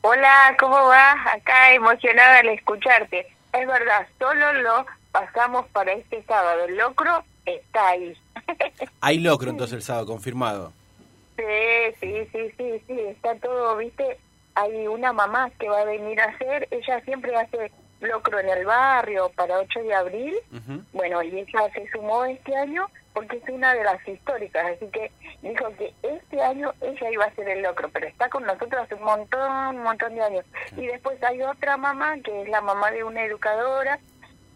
Hola, ¿cómo vas? Acá emocionada al escucharte. Es verdad, solo lo pasamos para este sábado. El locro está ahí. Hay locro entonces el sábado, confirmado. Sí, sí, sí, sí, sí, está todo, viste. Hay una mamá que va a venir a hacer, ella siempre hace locro en el barrio para 8 de abril. Bueno, y ella se sumó este año porque es una de las históricas, así que dijo que este año ella iba a hacer el locro, pero está con nosotros hace un montón, un montón de años. Y después hay otra mamá, que es la mamá de una educadora,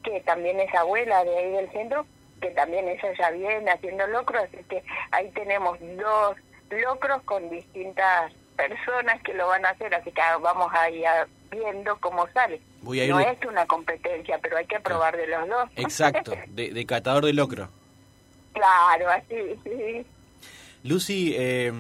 que también es abuela de ahí del centro, que también ella ya viene haciendo locro, así que ahí tenemos dos locros con distintas personas que lo van a hacer, así que vamos a ir viendo cómo sale. no es una competencia, pero hay que probar de los dos. Exacto, de, de catador de locro. Claro, así, sí. Lucy, eh,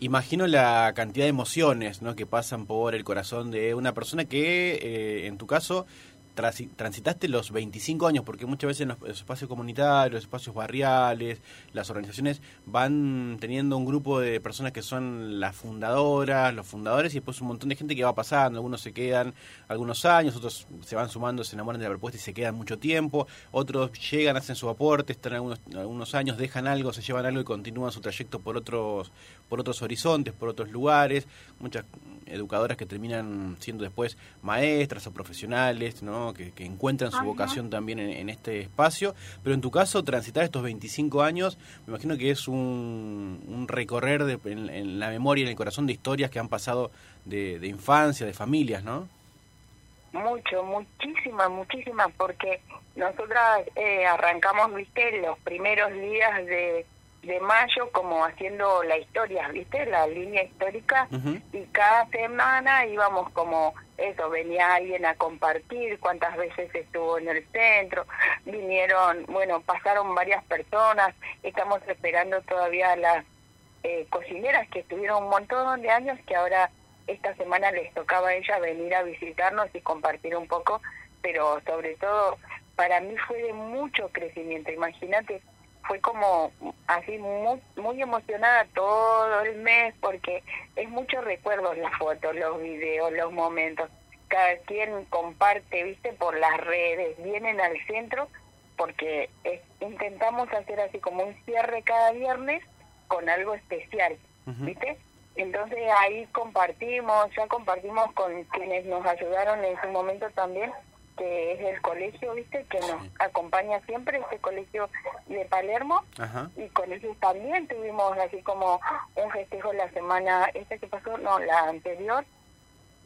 imagino la cantidad de emociones ¿no? que pasan por el corazón de una persona que, eh, en tu caso, transitaste los 25 años, porque muchas veces en los, espacios comunitarios, los espacios barriales, las organizaciones van teniendo un grupo de personas que son las fundadoras, los fundadores, y después un montón de gente que va pasando, algunos se quedan algunos años, otros se van sumando, se enamoran de la propuesta y se quedan mucho tiempo, otros llegan, hacen su aporte, están algunos, algunos años, dejan algo, se llevan algo y continúan su trayecto por otros, por otros horizontes, por otros lugares, muchas educadoras que terminan siendo después maestras o profesionales, ¿no? que, encuentran su vocación también en, este espacio. Pero en tu caso, transitar estos 25 años, me imagino que es un, recorrer en, la memoria, en el corazón de historias que han pasado de, infancia, de familias, ¿no? Mucho, muchísimas, muchísimas, porque nosotras eh, arrancamos, viste, los primeros días de de mayo como haciendo la historia, ¿viste? La línea histórica. Y cada semana íbamos como eso, venía alguien a compartir cuántas veces estuvo en el centro, vinieron, bueno, pasaron varias personas, estamos esperando todavía las eh, cocineras que estuvieron un montón de años que ahora esta semana les tocaba a ella venir a visitarnos y compartir un poco, pero sobre todo para mí fue de mucho crecimiento, imagínate fue como así muy, muy emocionada todo el mes porque es muchos recuerdos las fotos, los videos, los momentos. Cada quien comparte, viste, por las redes, vienen al centro porque intentamos hacer así como un cierre cada viernes con algo especial, ¿viste? Entonces ahí compartimos, ya compartimos con quienes nos ayudaron en su momento también que es el colegio, ¿viste? Que nos acompaña siempre, este colegio de Palermo. Y con ellos también tuvimos así como un festejo la semana, esta que pasó, no, la anterior.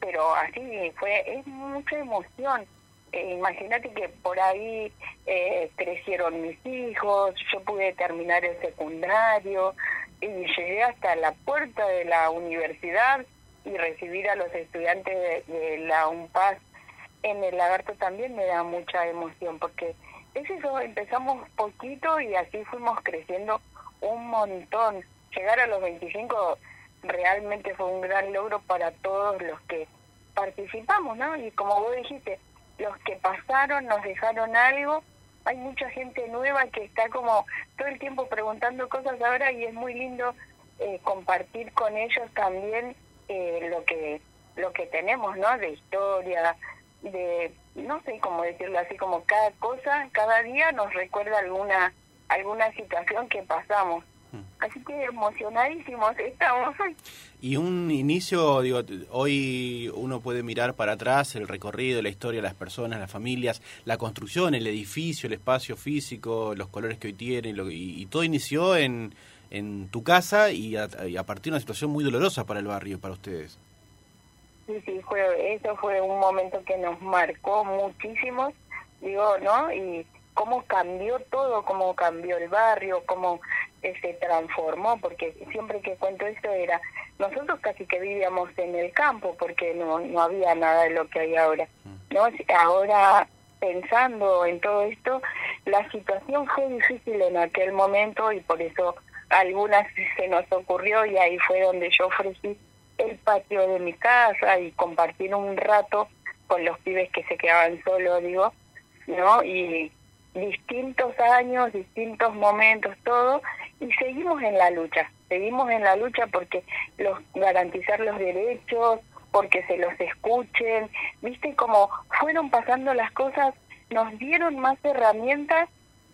Pero así fue, es mucha emoción. Eh, imagínate que por ahí eh, crecieron mis hijos, yo pude terminar el secundario y llegué hasta la puerta de la universidad y recibir a los estudiantes de, la UNPAS en el lagarto también me da mucha emoción porque es eso, empezamos poquito y así fuimos creciendo un montón. Llegar a los 25 realmente fue un gran logro para todos los que participamos, ¿no? Y como vos dijiste, los que pasaron nos dejaron algo. Hay mucha gente nueva que está como todo el tiempo preguntando cosas ahora y es muy lindo eh, compartir con ellos también eh, lo que lo que tenemos, ¿no? De historia, de, no sé cómo decirlo así, como cada cosa, cada día nos recuerda alguna, alguna situación que pasamos. Hmm. Así que emocionadísimos estamos. Y un inicio, digo, hoy uno puede mirar para atrás el recorrido, la historia, las personas, las familias, la construcción, el edificio, el espacio físico, los colores que hoy tiene, y, todo inició en, en tu casa y a, y a partir de una situación muy dolorosa para el barrio, para ustedes. Sí, sí, fue, eso fue un momento que nos marcó muchísimo, digo, ¿no? Y cómo cambió todo, cómo cambió el barrio, cómo eh, se transformó, porque siempre que cuento esto era, nosotros casi que vivíamos en el campo, porque no, no había nada de lo que hay ahora, mm. ¿no? Ahora, pensando en todo esto, la situación fue difícil en aquel momento y por eso algunas se nos ocurrió y ahí fue donde yo ofrecí el patio de mi casa y compartir un rato con los pibes que se quedaban solos, digo, ¿no? Y distintos años, distintos momentos, todo, y seguimos en la lucha, seguimos en la lucha porque los garantizar los derechos, porque se los escuchen, viste como fueron pasando las cosas, nos dieron más herramientas,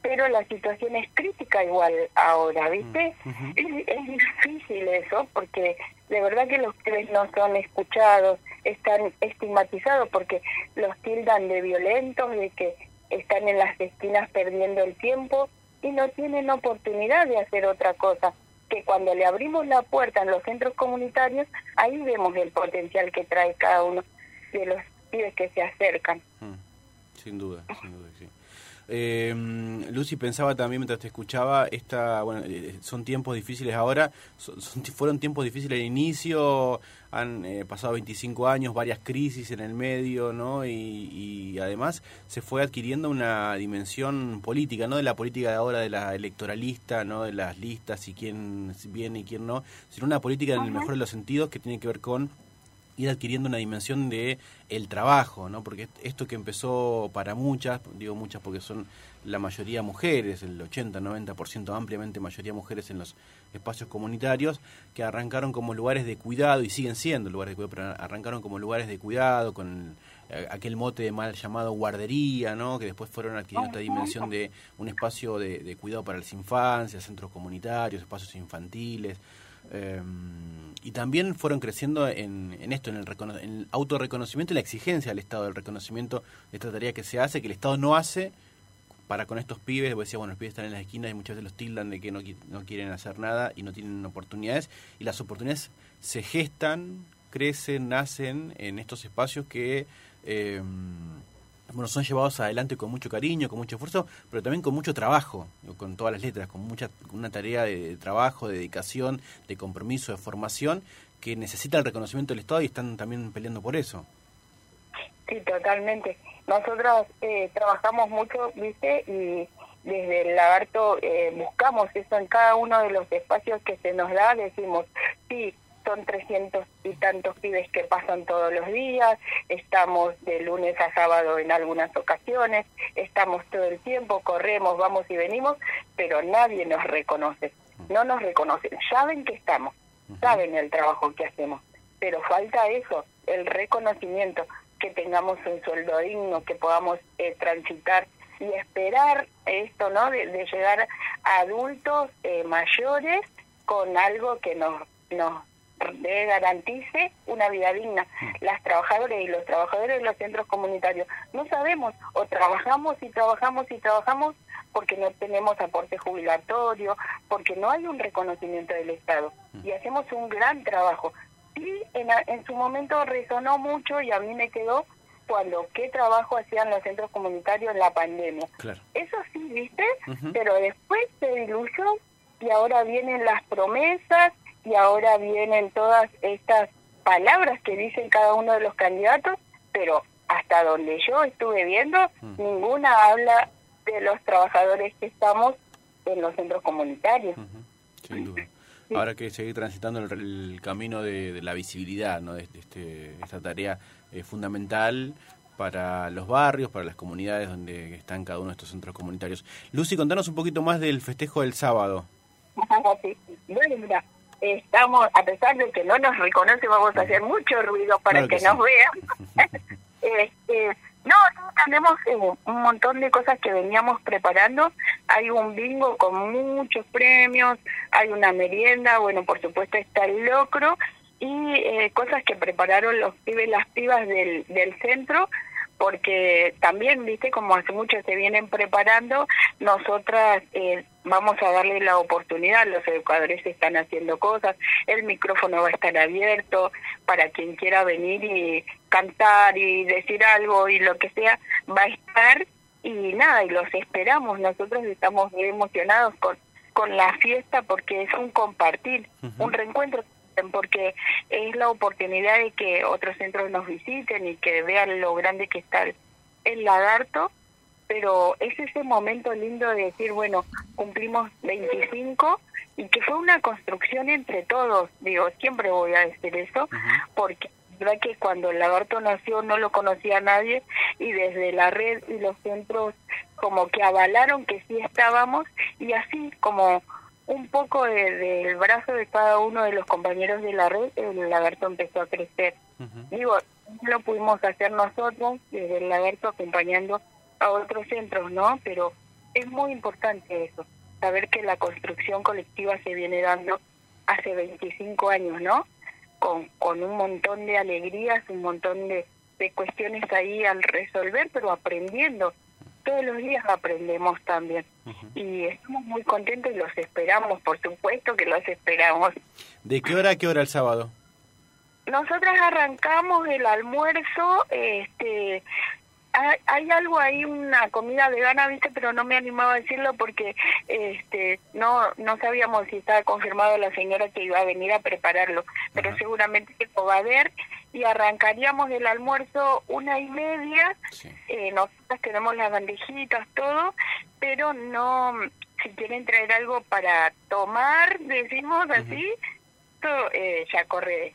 pero la situación es crítica igual ahora, ¿viste? es, es, difícil eso, porque de verdad que los tres no son escuchados, están estigmatizados porque los tildan de violentos, de que están en las esquinas perdiendo el tiempo y no tienen oportunidad de hacer otra cosa. Que cuando le abrimos la puerta en los centros comunitarios, ahí vemos el potencial que trae cada uno de los pibes que se acercan. Mm, sin duda, sin duda, sí. Eh, Lucy pensaba también mientras te escuchaba, esta, bueno, eh, son tiempos difíciles ahora, fueron tiempos difíciles al inicio, han eh, pasado 25 años, varias crisis en el medio, ¿no? Y, además se fue adquiriendo una dimensión política, no de la política de ahora de la electoralista, no de las listas y quién viene y quién no, sino una política en el mejor de los sentidos que tiene que ver con ir adquiriendo una dimensión de el trabajo, ¿no? Porque esto que empezó para muchas, digo muchas porque son la mayoría mujeres, el 80-90% ampliamente mayoría mujeres en los espacios comunitarios, que arrancaron como lugares de cuidado y siguen siendo lugares de cuidado, pero arrancaron como lugares de cuidado con eh, aquel mote de mal llamado guardería, ¿no? Que después fueron adquiriendo esta dimensión de un espacio de, de cuidado para las infancias, centros comunitarios, espacios infantiles, Em, y también fueron creciendo en, esto, en el, en autorreconocimiento y la exigencia del Estado, del reconocimiento de esta tarea que se hace, que el Estado no hace para con estos pibes, porque decía, bueno, los pibes están en las esquinas y muchas veces los tildan de que no, no quieren hacer nada y no tienen oportunidades, y las oportunidades se gestan, crecen, nacen en estos espacios que... Eh, bueno, son llevados adelante con mucho cariño, con mucho esfuerzo, pero también con mucho trabajo, con todas las letras, con mucha una tarea de trabajo, de dedicación, de compromiso, de formación, que necesita el reconocimiento del Estado y están también peleando por eso. Sí, totalmente. Nosotros eh, trabajamos mucho, viste, y desde el lagarto eh, buscamos eso en cada uno de los espacios que se nos da, decimos, sí, son 300 y tantos pibes que pasan todos los días, estamos de lunes a sábado en algunas ocasiones, estamos todo el tiempo, corremos, vamos y venimos, pero nadie nos reconoce, no nos reconocen, saben que estamos, saben el trabajo que hacemos, pero falta eso, el reconocimiento, que tengamos un sueldo digno, que podamos eh, transitar y esperar esto, ¿no? De, llegar a adultos eh, mayores con algo que nos, nos de garantice una vida digna. Mm. Las trabajadoras y los trabajadores de los centros comunitarios no sabemos o trabajamos y trabajamos y trabajamos porque no tenemos aporte jubilatorio, porque no hay un reconocimiento del Estado mm. y hacemos un gran trabajo. Y en, en su momento resonó mucho y a mí me quedó cuando qué trabajo hacían los centros comunitarios en la pandemia. Eso sí, ¿viste? Pero después se diluyó y ahora vienen las promesas y ahora vienen todas estas palabras que dicen cada uno de los candidatos, pero hasta donde yo estuve viendo, mm. ninguna habla de los trabajadores que estamos en los centros comunitarios. Sin duda. Ahora que seguir transitando el, camino de, la visibilidad, ¿no? de, este, esta tarea eh, fundamental para los barrios, para las comunidades donde están cada uno de estos centros comunitarios. Lucy, contanos un poquito más del festejo del sábado. Bueno, mira, estamos, a pesar de que no nos reconoce, vamos a hacer mucho ruido para que, nos vean. este, no, tenemos eh, un montón de cosas que veníamos preparando. Hay un bingo con muchos premios, hay una merienda, bueno, por supuesto está el locro y eh, cosas que prepararon los pibes, las pibas del, del centro porque también, viste, como hace mucho se vienen preparando, nosotras eh, vamos a darle la oportunidad, los educadores están haciendo cosas, el micrófono va a estar abierto para quien quiera venir y cantar y decir algo y lo que sea, va a estar. Y nada, y los esperamos, nosotros estamos muy emocionados con, con la fiesta porque es un compartir, un reencuentro porque es la oportunidad de que otros centros nos visiten y que vean lo grande que está el, lagarto, pero es ese momento lindo de decir, bueno, cumplimos 25 y que fue una construcción entre todos, digo, siempre voy a decir eso, porque verdad que cuando el lagarto nació no lo conocía nadie y desde la red y los centros como que avalaron que sí estábamos y así como un poco del brazo de cada uno de los compañeros de la red, el lagarto empezó a crecer. Digo, lo pudimos hacer nosotros desde el lagarto acompañando a otros centros, ¿no? Pero es muy importante eso, saber que la construcción colectiva se viene dando hace 25 años, ¿no? Con, con un montón de alegrías, un montón de, de cuestiones ahí al resolver, pero aprendiendo. Todos los días aprendemos también. Y estamos muy contentos y los esperamos, por supuesto que los esperamos. ¿De qué hora a qué hora el sábado? Nosotras arrancamos el almuerzo, este, hay, algo ahí, una comida vegana, viste, pero no me animaba a decirlo porque este no no sabíamos si estaba confirmado la señora que iba a venir a prepararlo, pero seguramente que lo va a ver y arrancaríamos el almuerzo una y media, eh, nosotras tenemos las bandejitas, todo, pero no, si quieren traer algo para tomar, decimos así, todo, eh, ya corre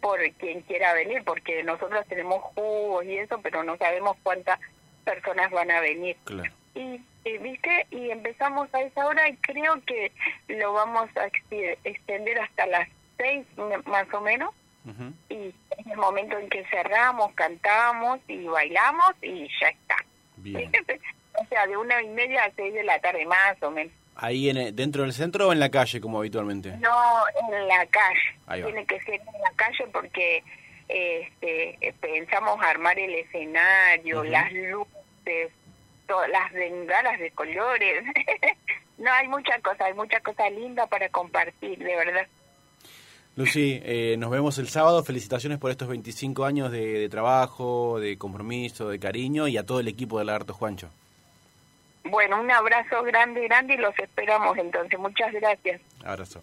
por quien quiera venir, porque nosotros tenemos jugos y eso, pero no sabemos cuántas personas van a venir. Y, viste, y empezamos a esa hora y creo que lo vamos a extender hasta las seis más o menos. Es el momento en que cerramos, cantamos y bailamos y ya está. o sea, de una y media a seis de la tarde más o menos. ¿Ahí en, dentro del centro o en la calle, como habitualmente? No, en la calle. Tiene que ser en la calle porque este, pensamos armar el escenario, las luces, todas las bengalas de colores. no, hay muchas cosas, hay mucha cosa linda para compartir, de verdad. Lucy, eh, nos vemos el sábado. Felicitaciones por estos 25 años de, de, trabajo, de compromiso, de cariño y a todo el equipo de Lagarto Juancho. Bueno, un abrazo grande, grande y los esperamos entonces. Muchas gracias. Abrazo.